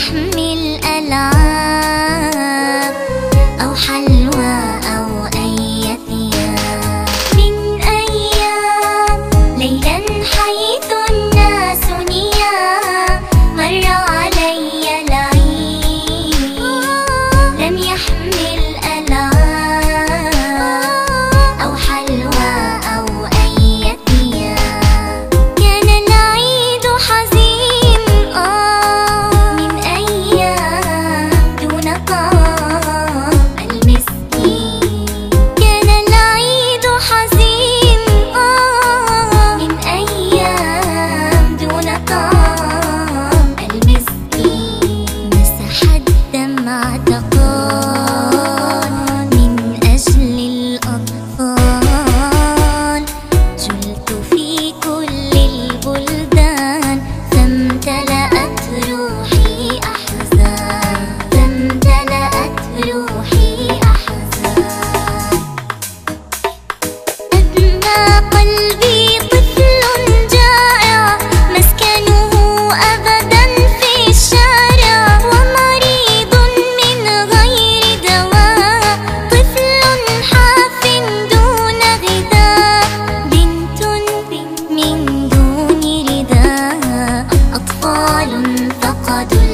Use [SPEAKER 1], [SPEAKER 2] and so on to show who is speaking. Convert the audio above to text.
[SPEAKER 1] أحمل ألعاب 어둠